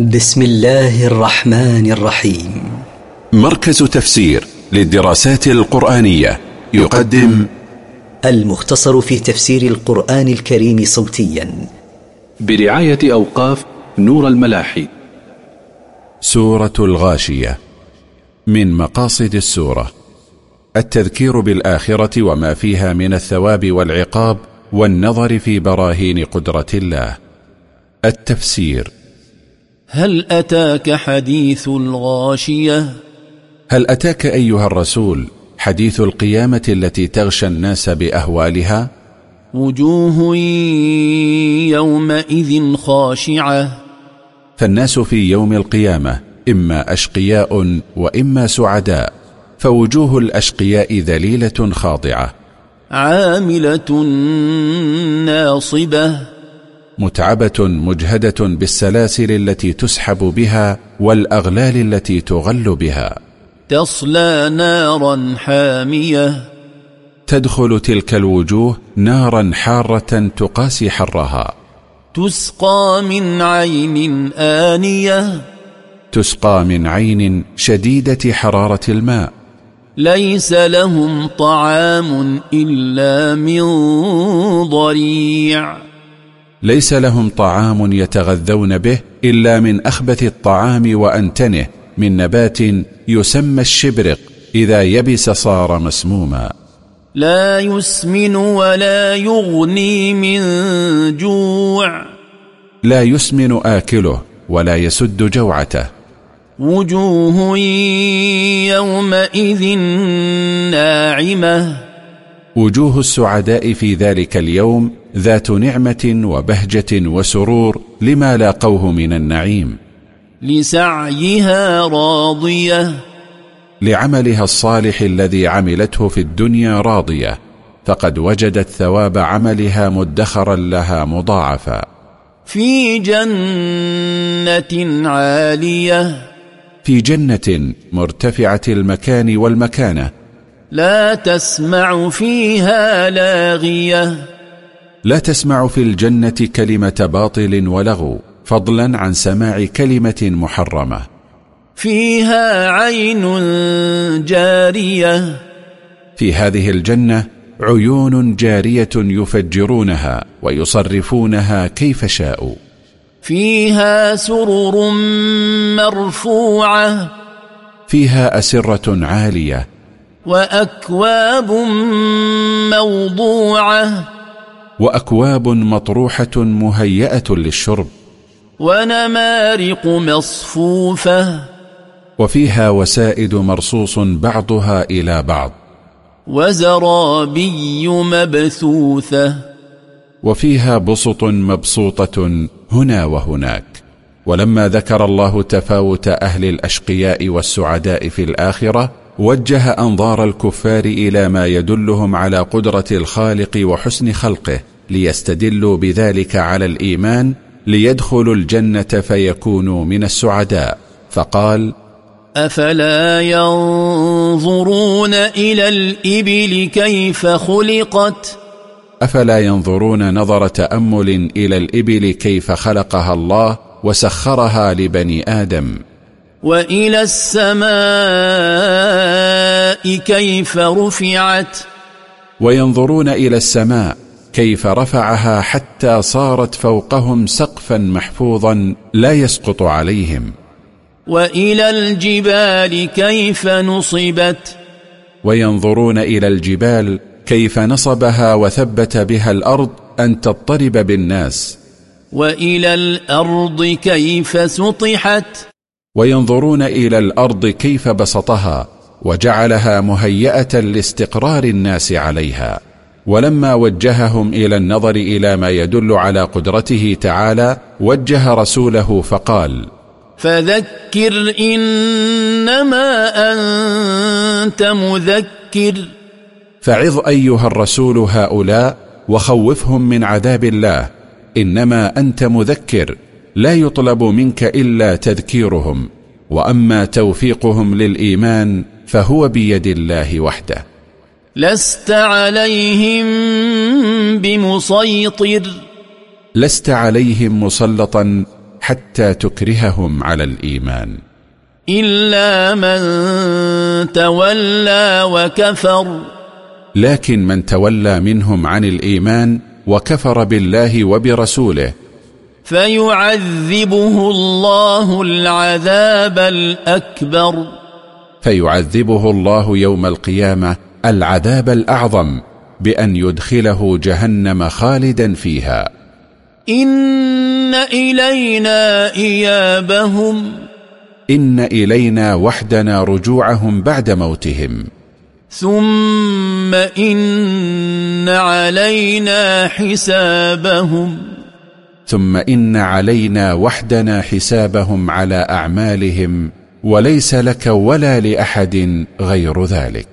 بسم الله الرحمن الرحيم. مركز تفسير للدراسات القرآنية يقدم المختصر في تفسير القرآن الكريم صوتيا. برعاية أوقاف نور الملاحي. سورة الغاشية من مقاصد السورة. التذكير بالآخرة وما فيها من الثواب والعقاب والنظر في براهين قدرة الله. التفسير. هل أتاك حديث الغاشية؟ هل أتاك أيها الرسول حديث القيامة التي تغشى الناس بأهوالها؟ وجوه يومئذ خاشعة. فالناس في يوم القيامة إما أشقياء وإما سعداء فوجوه الأشقياء ذليلة خاضعة. عاملة ناصبة. متعبة مجهدة بالسلاسل التي تسحب بها والأغلال التي تغل بها. تصلى نارا حامية. تدخل تلك الوجوه نارا حارة تقاسي حرها. تسقى من عين آنية. تسقى من عين شديدة حرارة الماء. ليس لهم طعام إلا من ضريع. ليس لهم طعام يتغذون به إلا من أخبث الطعام وأنتنه من نبات يسمى الشبرق إذا يبس صار مسموما. لا يسمن ولا يغني من جوع. لا يسمن آكله ولا يسد جوعته. وجوه يومئذ ناعمة. وجوه السعداء في ذلك اليوم ذات نعمة وبهجة وسرور لما لاقوه من النعيم. لسعيها راضية. لعملها الصالح الذي عملته في الدنيا راضية فقد وجدت ثواب عملها مدخرا لها مضاعفا. في جنة عالية. في جنة مرتفعة المكان والمكانة. لا تسمع فيها لاغية. لا تسمع في الجنة كلمة باطل ولغو فضلا عن سماع كلمة محرمة. فيها عين جارية. في هذه الجنة عيون جارية يفجرونها ويصرفونها كيف شاءوا. فيها سرر مرفوعة. فيها أسرة عالية. وأكواب موضوعة. وأكواب مطروحة مهيئة للشرب. ونمارق مصفوفة. وفيها وسائد مرصوص بعضها إلى بعض. وزرابي مبثوثة. وفيها بسط مبسوطة هنا وهناك. ولما ذكر الله تفاوت أهل الأشقياء والسعداء في الآخرة وجه أنظار الكفار إلى ما يدلهم على قدرة الخالق وحسن خلقه ليستدلوا بذلك على الإيمان ليدخلوا الجنة فيكونوا من السعداء. فقال أفلا ينظرون إلى الإبل كيف خلقت؟ أفلا ينظرون نظر تأمل إلى الإبل كيف خلقها الله وسخرها لبني آدم؟ وإلى السماء كيف رفعت؟ وينظرون إلى السماء كيف رفعها حتى صارت فوقهم سقفا محفوظا لا يسقط عليهم. وإلى الجبال كيف نصبت؟ وينظرون إلى الجبال كيف نصبها وثبت بها الأرض أن تضطرب بالناس. وإلى الأرض كيف سطحت؟ وينظرون إلى الأرض كيف بسطها وجعلها مهيئة لاستقرار الناس عليها. ولما وجههم إلى النظر إلى ما يدل على قدرته تعالى وجه رسوله فقال فذكر إنما أنت مذكر. فعظ أيها الرسول هؤلاء وخوفهم من عذاب الله إنما أنت مذكر. لا يطلب منك إلا تذكيرهم وأما توفيقهم للإيمان فهو بيد الله وحده. لست عليهم بمسيطر. لست عليهم مسلطا حتى تكرههم على الإيمان. إلا من تولى وكفر. لكن من تولى منهم عن الإيمان وكفر بالله وبرسوله فيعذبه الله العذاب الأكبر. فيعذبه الله يوم القيامة العذاب الأعظم بأن يدخله جهنم خالدا فيها. إن إلينا إيابهم. إن إلينا وحدنا رجوعهم بعد موتهم. ثم إن علينا حسابهم. ثم إن علينا وحدنا حسابهم على أعمالهم وليس لك ولا لأحد غير ذلك.